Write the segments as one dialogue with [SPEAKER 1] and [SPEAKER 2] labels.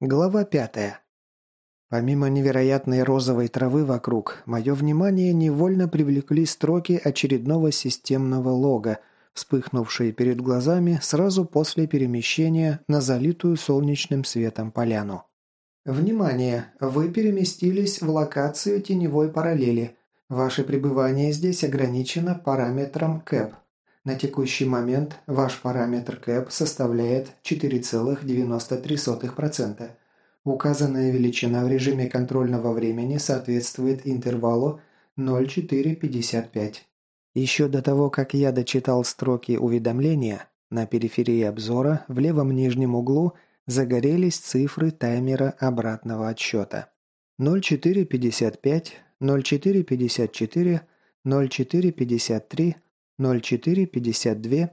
[SPEAKER 1] Глава пятая. Помимо невероятной розовой травы вокруг, мое внимание невольно привлекли строки очередного системного лога, вспыхнувшие перед глазами сразу после перемещения на залитую солнечным светом поляну. Внимание! Вы переместились в локацию теневой параллели. Ваше пребывание здесь ограничено параметром КЭП. На текущий момент ваш параметр КЭП составляет 4,93%. Указанная величина в режиме контрольного времени соответствует интервалу 0,455. Еще до того, как я дочитал строки уведомления, на периферии обзора в левом нижнем углу загорелись цифры таймера обратного отсчета. 0455, 0454, 0453, 0452.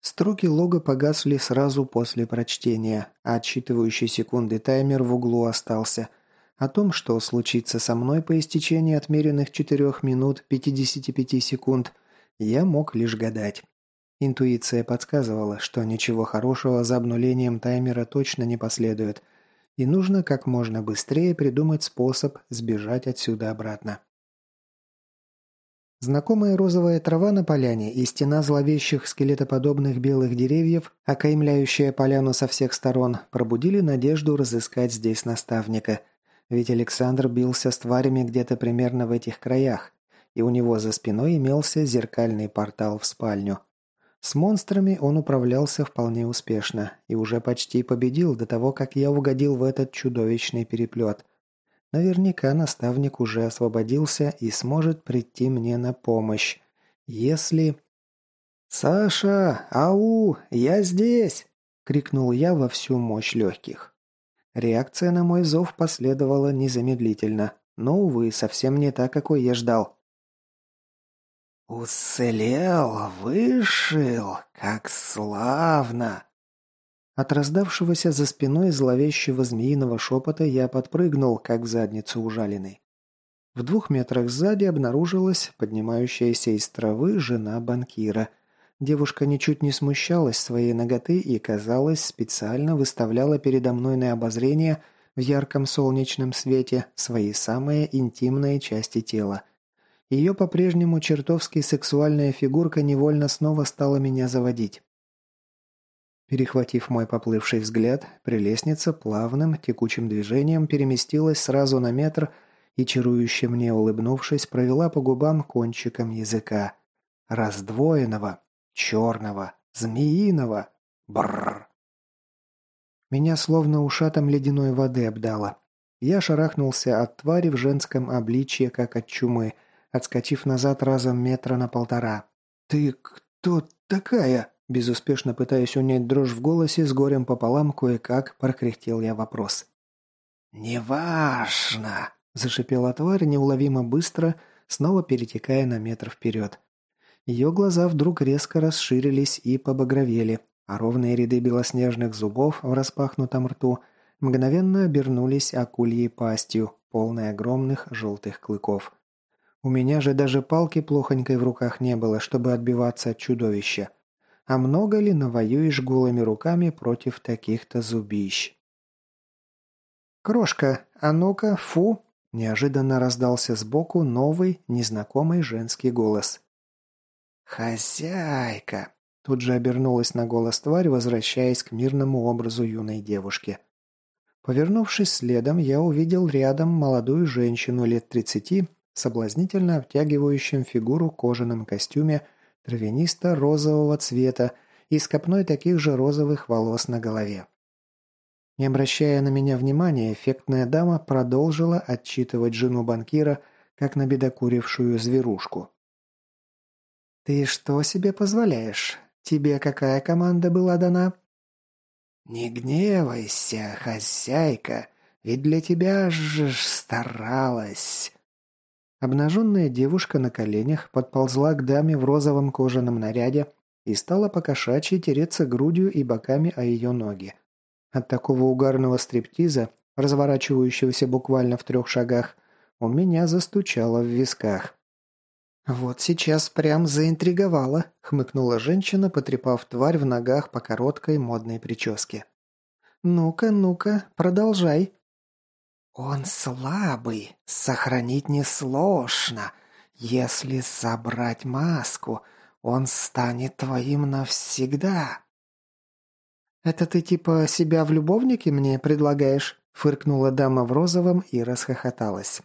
[SPEAKER 1] Строки лога погасли сразу после прочтения, а отсчитывающий секунды таймер в углу остался. О том, что случится со мной по истечении отмеренных 4 минут 55 секунд, я мог лишь гадать. Интуиция подсказывала, что ничего хорошего за обнулением таймера точно не последует, и нужно как можно быстрее придумать способ сбежать отсюда обратно. Знакомая розовая трава на поляне и стена зловещих скелетоподобных белых деревьев, окаймляющая поляну со всех сторон, пробудили надежду разыскать здесь наставника. Ведь Александр бился с тварями где-то примерно в этих краях, и у него за спиной имелся зеркальный портал в спальню. С монстрами он управлялся вполне успешно и уже почти победил до того, как я угодил в этот чудовищный переплет – Наверняка наставник уже освободился и сможет прийти мне на помощь. Если... «Саша! Ау! Я здесь!» – крикнул я во всю мощь легких. Реакция на мой зов последовала незамедлительно, но, увы, совсем не так, какой я ждал.
[SPEAKER 2] «Уцелел, вышел, как славно!»
[SPEAKER 1] От раздавшегося за спиной зловещего змеиного шепота я подпрыгнул, как в задницу ужаленный. В двух метрах сзади обнаружилась поднимающаяся из травы жена банкира. Девушка ничуть не смущалась своей ноготы и, казалось, специально выставляла передо мной на обозрение в ярком солнечном свете свои самые интимные части тела. Ее по-прежнему чертовски сексуальная фигурка невольно снова стала меня заводить. Перехватив мой поплывший взгляд, прелестница плавным, текучим движением переместилась сразу на метр и, чарующе мне улыбнувшись, провела по губам кончиком языка. Раздвоенного, черного, змеиного. Бррр. Меня словно ушатом ледяной воды обдало. Я шарахнулся от твари в женском обличье, как от чумы, отскочив назад разом метра на полтора. «Ты кто такая?» Безуспешно пытаясь унять дрожь в голосе, с горем пополам кое-как прокряхтел я вопрос.
[SPEAKER 2] «Неважно!»
[SPEAKER 1] – зашипела тварь неуловимо быстро, снова перетекая на метр вперед. Ее глаза вдруг резко расширились и побагровели, а ровные ряды белоснежных зубов в распахнутом рту мгновенно обернулись акульей пастью, полной огромных желтых клыков. У меня же даже палки плохонькой в руках не было, чтобы отбиваться от чудовища. А много ли навоюешь голыми руками против таких-то зубищ? «Крошка, а ну-ка, фу!» Неожиданно раздался сбоку новый, незнакомый женский голос.
[SPEAKER 2] «Хозяйка!» Тут же обернулась на голос тварь, возвращаясь к мирному образу юной девушки.
[SPEAKER 1] Повернувшись следом, я увидел рядом молодую женщину лет тридцати, соблазнительно обтягивающим фигуру кожаном костюме травянисто-розового цвета и с копной таких же розовых волос на голове. Не обращая на меня внимания, эффектная дама продолжила отчитывать жену банкира, как набедокурившую зверушку. «Ты что себе позволяешь? Тебе какая команда была дана?»
[SPEAKER 2] «Не гневайся, хозяйка, ведь для тебя же старалась!»
[SPEAKER 1] Обнаженная девушка на коленях подползла к даме в розовом кожаном наряде и стала покошачьи тереться грудью и боками о ее ноги. От такого угарного стриптиза, разворачивающегося буквально в трех шагах, у меня застучало в висках. «Вот сейчас прям заинтриговала», — хмыкнула женщина, потрепав тварь в ногах по короткой модной прическе. «Ну-ка, ну-ка, продолжай».
[SPEAKER 2] «Он слабый, сохранить несложно. Если собрать маску, он станет твоим навсегда».
[SPEAKER 1] «Это ты типа себя в любовнике мне предлагаешь?» фыркнула дама в розовом и расхохоталась.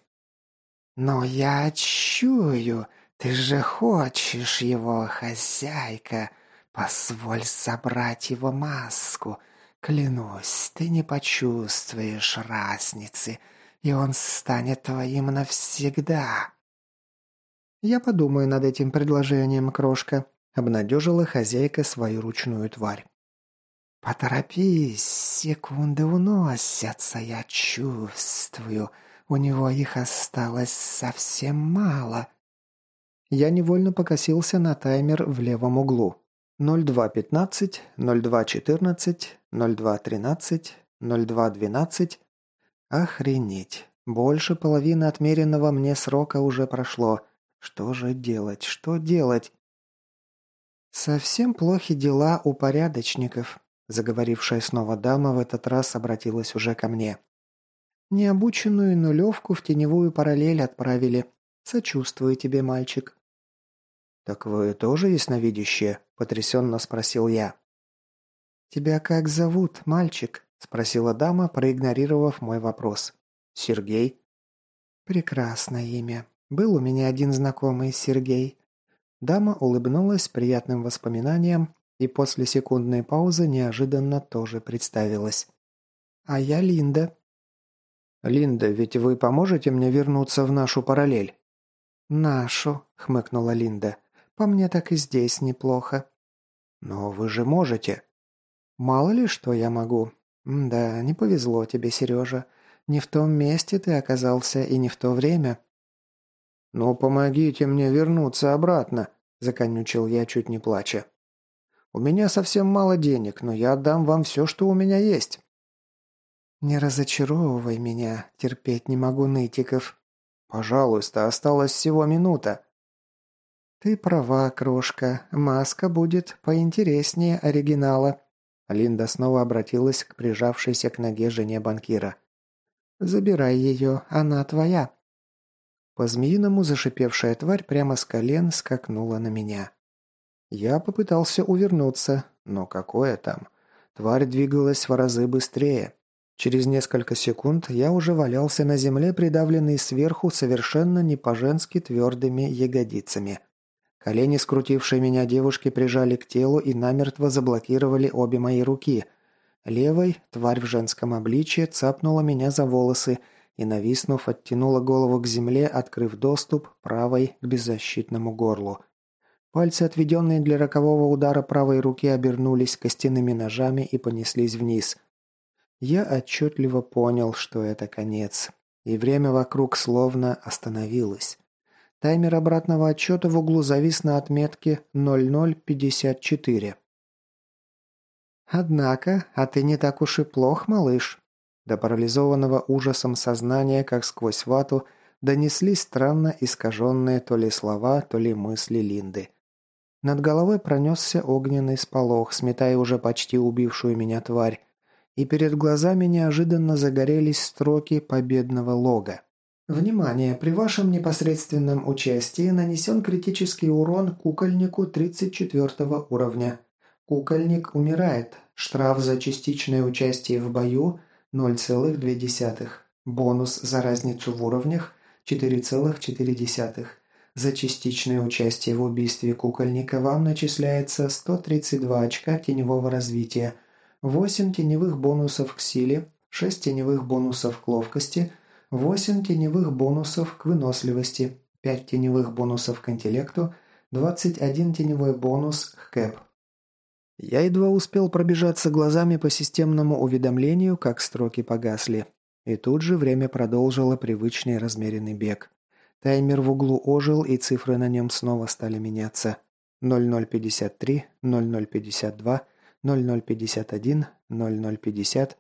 [SPEAKER 2] «Но я чую, ты же хочешь его, хозяйка. Позволь собрать его маску. Клянусь, ты не почувствуешь разницы, и он станет твоим навсегда».
[SPEAKER 1] «Я подумаю над этим предложением, крошка», — обнадежила хозяйка свою ручную тварь.
[SPEAKER 2] «Поторопись, секунды уносятся, я чувствую. У него их осталось совсем мало».
[SPEAKER 1] Я невольно покосился на таймер в левом углу. 02.15, 02.14, 02.13, 02.12. Охренеть. Больше половины отмеренного мне срока уже прошло. Что же делать? Что делать? Совсем плохи дела у порядочников. Заговорившая снова дама в этот раз обратилась уже ко мне. Необученную нулевку в теневую параллель отправили. Сочувствую тебе, мальчик. «Так вы тоже ясновидящие?» – потрясенно спросил я. «Тебя как зовут, мальчик?» – спросила дама, проигнорировав мой вопрос. «Сергей?» «Прекрасное имя. Был у меня один знакомый Сергей». Дама улыбнулась приятным воспоминанием и после секундной паузы неожиданно тоже представилась. «А я Линда». «Линда, ведь вы поможете мне вернуться в нашу параллель?» «Нашу», — хмыкнула Линда. По мне так и здесь неплохо. Но вы же можете. Мало ли что я могу. Да, не повезло тебе, Сережа. Не в том месте ты оказался и не в то время. «Ну, помогите мне вернуться обратно», – законючил я, чуть не плача. «У меня совсем мало денег, но я отдам вам все, что у меня есть». «Не разочаровывай меня, терпеть не могу нытиков». «Пожалуйста, осталась всего минута». «Ты права, крошка. Маска будет поинтереснее оригинала». Линда снова обратилась к прижавшейся к ноге жене банкира. «Забирай ее, она твоя». По-змеиному зашипевшая тварь прямо с колен скакнула на меня. Я попытался увернуться, но какое там. Тварь двигалась в разы быстрее. Через несколько секунд я уже валялся на земле, придавленный сверху совершенно не по-женски твердыми ягодицами – Колени, скрутившие меня девушки, прижали к телу и намертво заблокировали обе мои руки. Левой, тварь в женском обличье, цапнула меня за волосы и, нависнув, оттянула голову к земле, открыв доступ правой к беззащитному горлу. Пальцы, отведенные для рокового удара правой руки, обернулись костяными ножами и понеслись вниз. Я отчетливо понял, что это конец. И время вокруг словно остановилось. Таймер обратного отчета в углу завис на отметке 0054. «Однако, а ты не так уж и плох, малыш». До парализованного ужасом сознания, как сквозь вату, донеслись странно искаженные то ли слова, то ли мысли Линды. Над головой пронесся огненный сполох, сметая уже почти убившую меня тварь, и перед глазами неожиданно загорелись строки победного лога. Внимание! При вашем непосредственном участии нанесен критический урон кукольнику 34 уровня. Кукольник умирает. Штраф за частичное участие в бою 0,2. Бонус за разницу в уровнях 4,4. За частичное участие в убийстве кукольника вам начисляется 132 очка теневого развития, 8 теневых бонусов к силе, 6 теневых бонусов к ловкости – 8 теневых бонусов к выносливости, 5 теневых бонусов к интеллекту, 21 теневой бонус к кэп. Я едва успел пробежаться глазами по системному уведомлению, как строки погасли. И тут же время продолжило привычный размеренный бег. Таймер в углу ожил, и цифры на нем снова стали меняться. 0053, 0052, 0051, 0050,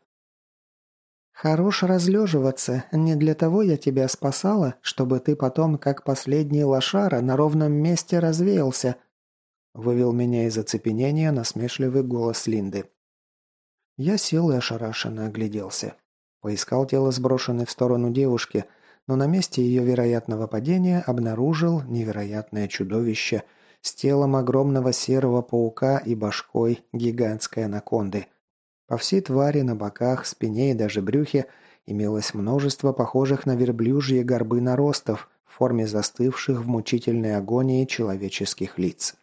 [SPEAKER 1] «Хорош разлеживаться. Не для того я тебя спасала, чтобы ты потом, как последний лошара, на ровном месте развеялся», вывел меня из оцепенения насмешливый голос Линды.
[SPEAKER 2] Я сел и ошарашенно огляделся. Поискал тело сброшенной в сторону девушки, но на месте ее вероятного падения обнаружил невероятное чудовище с телом огромного серого паука и башкой гигантской анаконды. По всей твари на боках, спине и даже брюхе имелось множество похожих на верблюжьи горбы наростов в форме застывших в мучительной агонии человеческих лиц.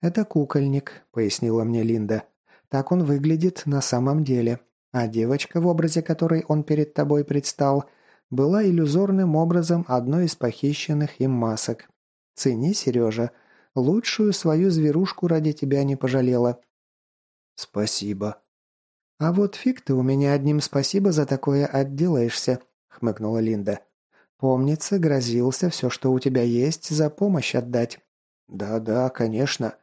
[SPEAKER 2] «Это кукольник», — пояснила мне Линда. «Так он выглядит на самом деле. А девочка, в образе которой он перед тобой предстал, была иллюзорным образом одной из похищенных им масок. Цени, Сережа, лучшую свою зверушку ради тебя не пожалела». «Спасибо». «А вот фиг ты у меня одним спасибо за такое отделаешься», — хмыкнула Линда. «Помнится, грозился все, что у тебя есть, за помощь отдать». «Да-да, конечно».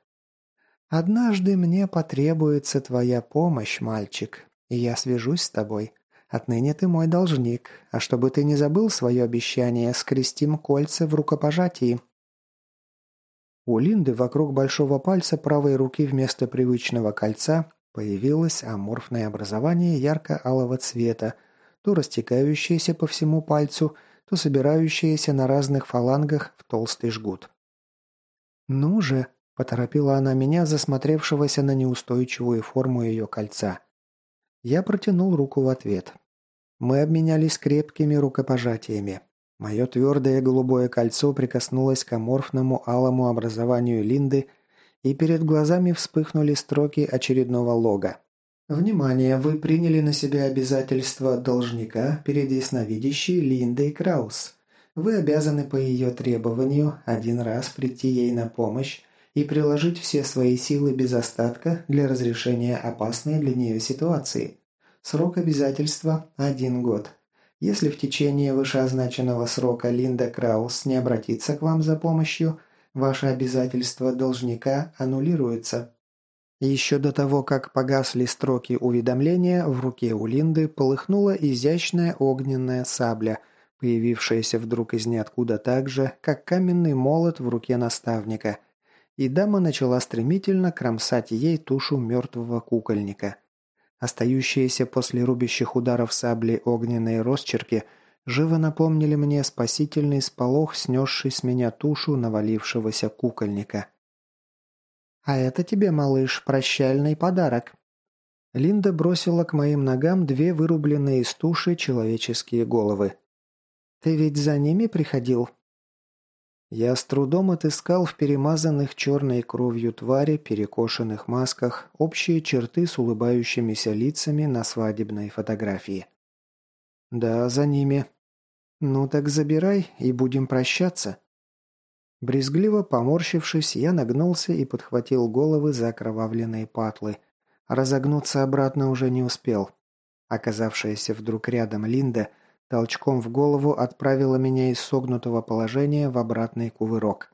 [SPEAKER 2] «Однажды мне потребуется твоя помощь, мальчик, и я свяжусь с тобой. Отныне ты мой должник, а чтобы ты не забыл свое обещание, скрестим кольца в рукопожатии». У Линды вокруг большого пальца правой руки вместо привычного кольца появилось аморфное образование ярко-алого цвета, то растекающееся по всему пальцу, то собирающееся на разных фалангах в толстый жгут. «Ну же», Поторопила она меня, засмотревшегося на неустойчивую форму ее кольца. Я протянул руку в ответ. Мы обменялись крепкими рукопожатиями. Мое твердое голубое кольцо прикоснулось к аморфному алому образованию Линды, и перед глазами вспыхнули строки очередного лога. «Внимание! Вы приняли на себя обязательства должника перед ясновидящей Линдой Краус. Вы обязаны по ее требованию один раз прийти ей на помощь и приложить все свои силы без остатка для разрешения опасной для нее ситуации. Срок обязательства – один год. Если в течение вышеозначенного срока Линда Краус не обратится к вам за помощью, ваше обязательство должника аннулируется. Еще до того, как погасли строки уведомления, в руке у Линды полыхнула изящная огненная сабля, появившаяся вдруг из ниоткуда так же, как каменный молот в руке наставника – и дама начала стремительно кромсать ей тушу мертвого кукольника. Остающиеся после рубящих ударов сабли огненные росчерки живо напомнили мне спасительный сполох, снесший с меня тушу навалившегося кукольника. «А это тебе, малыш, прощальный подарок». Линда бросила к моим ногам две вырубленные из туши человеческие головы. «Ты ведь за ними приходил?» Я с трудом отыскал в перемазанных черной кровью твари, перекошенных масках, общие черты с улыбающимися лицами на свадебной фотографии. «Да, за ними». «Ну так забирай и будем прощаться». Брезгливо поморщившись, я нагнулся и подхватил головы за окровавленные патлы. Разогнуться обратно уже не успел. Оказавшаяся вдруг рядом Линда – толчком в голову отправила меня из согнутого положения в обратный кувырок.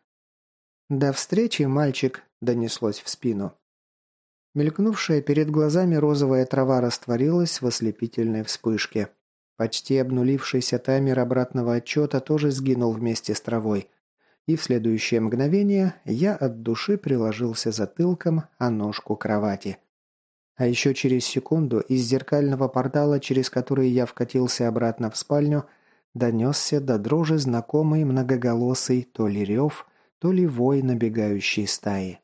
[SPEAKER 2] «До встречи, мальчик!» – донеслось в спину. Мелькнувшая перед глазами розовая трава растворилась в ослепительной вспышке. Почти обнулившийся таймер обратного отчета тоже сгинул вместе с травой. И в следующее мгновение я от души приложился затылком о ножку кровати. А еще через секунду из зеркального портала, через который я вкатился обратно в спальню, донесся до дрожи знакомый многоголосый то ли рев, то ли вой набегающей стаи.